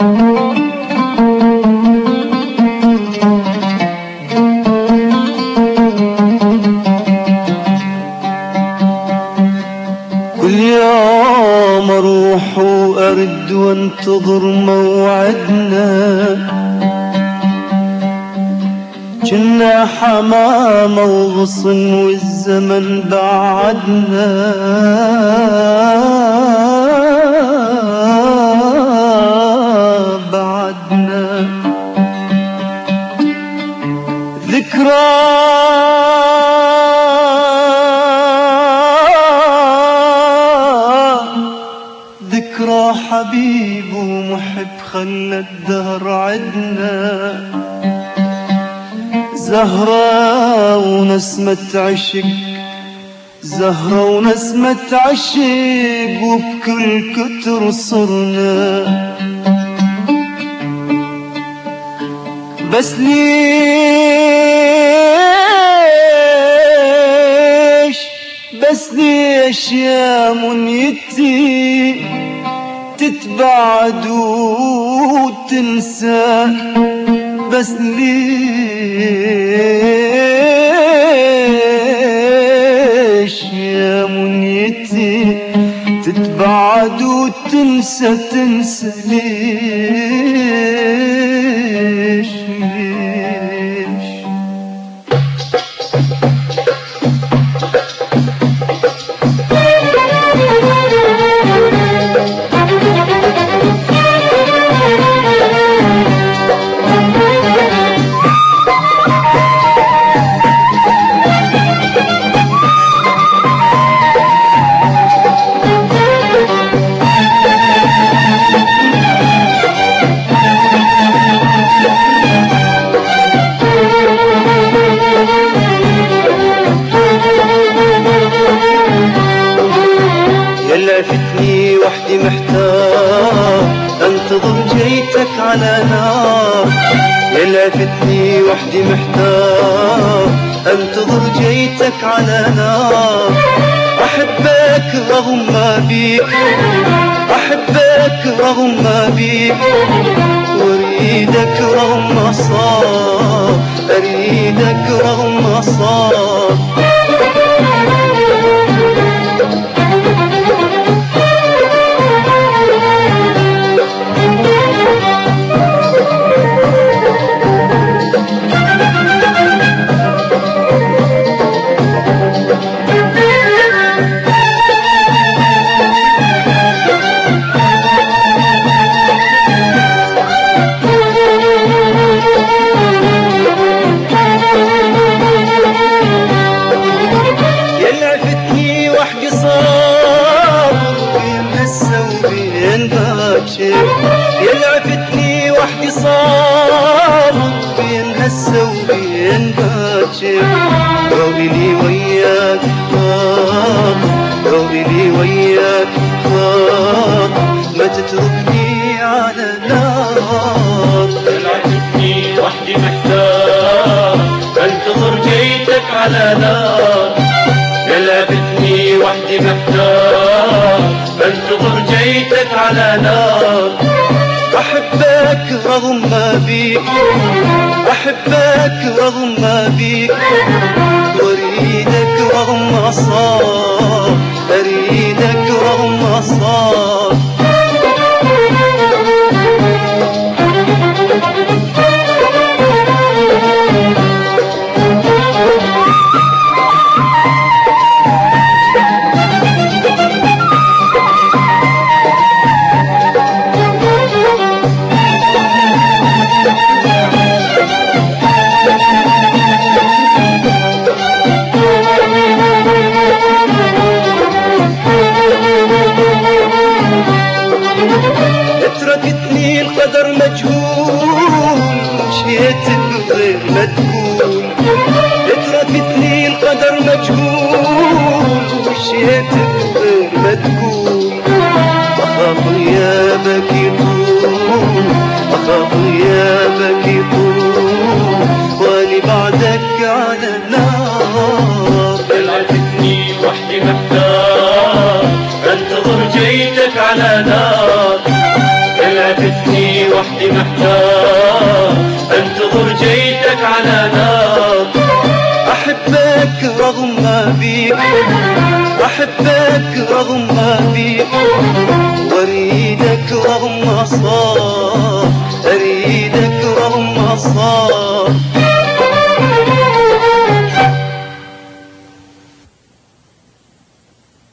كل يوم وانتظر موعدنا. كنا حمامة وغصن والزمن بعدنا. ذكرى ذكرى حبيب ومحب خلى الدهر عدنا زهرة ونسمة عشق زهرة ونسمة عشق وبكل كتر صرنا بس ليش؟ بس ليش يا منيتي تتبعد وتنسى؟ بس ليش يا منيتي تتبعد وتنسى؟ تنسى ليش؟ محتار. انتظر جيتك على نار. يلفتني وحدي محتار. انتظر جيتك على نار. أحبك رغم ما بيك. أحبك رغم ما بيك. واريدك رغم ما صار. أريدك رغم ما صار. وبين باكر لو إلي وياك خاط لو إلي وياك خاط ما تتركني على نار يلعبني وحدي محتار انتظر جيتك على نار يلعبتني وحدي محتار انتظر جيتك على نار رغم ما بيك رغم ما بيك. وأريدك رغم ما صار أريدك رغم ما صار اتركتني القدر مجهول مشيت بغير مدخول اتركتني القدر مجهول مشيت بغير مدخول أخاف غيابك يطول أخاف غيابك يطول بعدك على نار يلعبتني وحدي محتار أنتظر جيتك على نار. وحدي محتار. انتظر جيتك على نار. أحبك رغم ما بيك أحبك رغم ما بيك وأريدك رغم صار. أريدك رغم صار.